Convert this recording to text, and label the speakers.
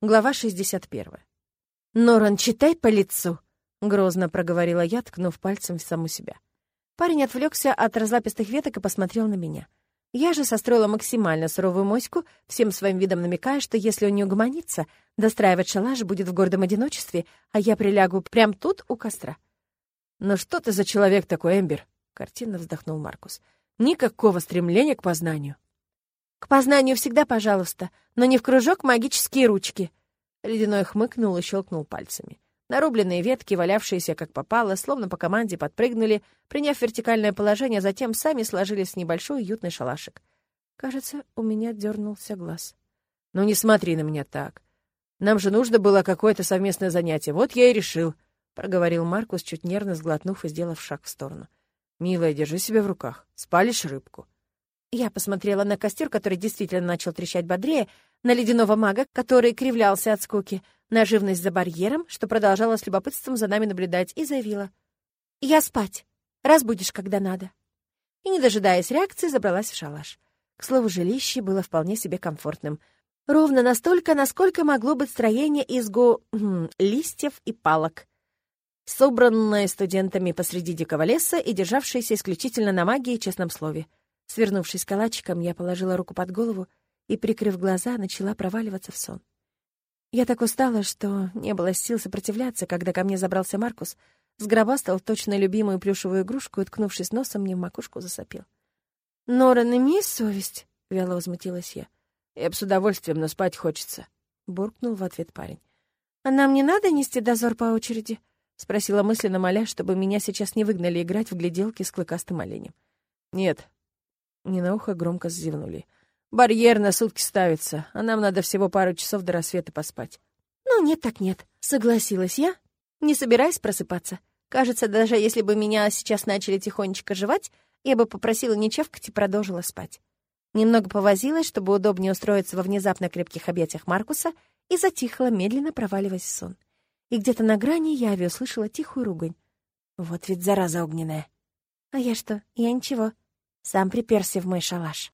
Speaker 1: Глава 61. «Норан, читай по лицу!» — грозно проговорила я, ткнув пальцем в саму себя. Парень отвлекся от разлапистых веток и посмотрел на меня. Я же состроила максимально суровую моську, всем своим видом намекая, что если он не угомонится, достраивать шалаш будет в гордом одиночестве, а я прилягу прямо тут у костра. «Ну что ты за человек такой, Эмбер?» — картинно вздохнул Маркус. «Никакого стремления к познанию». «К познанию всегда, пожалуйста, но не в кружок магические ручки». Ледяной хмыкнул и щелкнул пальцами. Нарубленные ветки, валявшиеся как попало, словно по команде подпрыгнули, приняв вертикальное положение, затем сами сложились в небольшой уютный шалашик. Кажется, у меня дернулся глаз. «Ну не смотри на меня так. Нам же нужно было какое-то совместное занятие. Вот я и решил», — проговорил Маркус, чуть нервно сглотнув и сделав шаг в сторону. «Милая, держи себя в руках. Спалишь рыбку». Я посмотрела на костер, который действительно начал трещать бодрее, на ледяного мага, который кривлялся от скуки, на живность за барьером, что продолжала с любопытством за нами наблюдать, и заявила. «Я спать. Разбудишь, когда надо». И, не дожидаясь реакции, забралась в шалаш. К слову, жилище было вполне себе комфортным. Ровно настолько, насколько могло быть строение из го... Хм, листьев и палок. Собранное студентами посреди дикого леса и державшееся исключительно на магии и честном слове. Свернувшись калачиком, я положила руку под голову и, прикрыв глаза, начала проваливаться в сон. Я так устала, что не было сил сопротивляться, когда ко мне забрался Маркус, сгробастал точно любимую плюшевую игрушку и, ткнувшись носом, мне в макушку засопил. «Норан, имей совесть!» — вяло возмутилась я. «Я б с удовольствием, но спать хочется», — буркнул в ответ парень. «А нам не надо нести дозор по очереди?» — спросила мысленно, моля, чтобы меня сейчас не выгнали играть в гляделки с клыкастым оленем. «Нет». Не на ухо громко зевнули. Барьер на сутки ставится, а нам надо всего пару часов до рассвета поспать. Ну, нет так нет, согласилась я. Не собираюсь просыпаться. Кажется, даже если бы меня сейчас начали тихонечко жевать, я бы попросила не чавкать и продолжила спать. Немного повозилась, чтобы удобнее устроиться во внезапно крепких объятиях Маркуса, и затихла, медленно проваливаясь в сон. И где-то на грани яви услышала тихую ругань. Вот ведь зараза огненная. А я что? Я ничего. Сам приперся в мой шалаш.